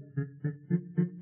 Thank.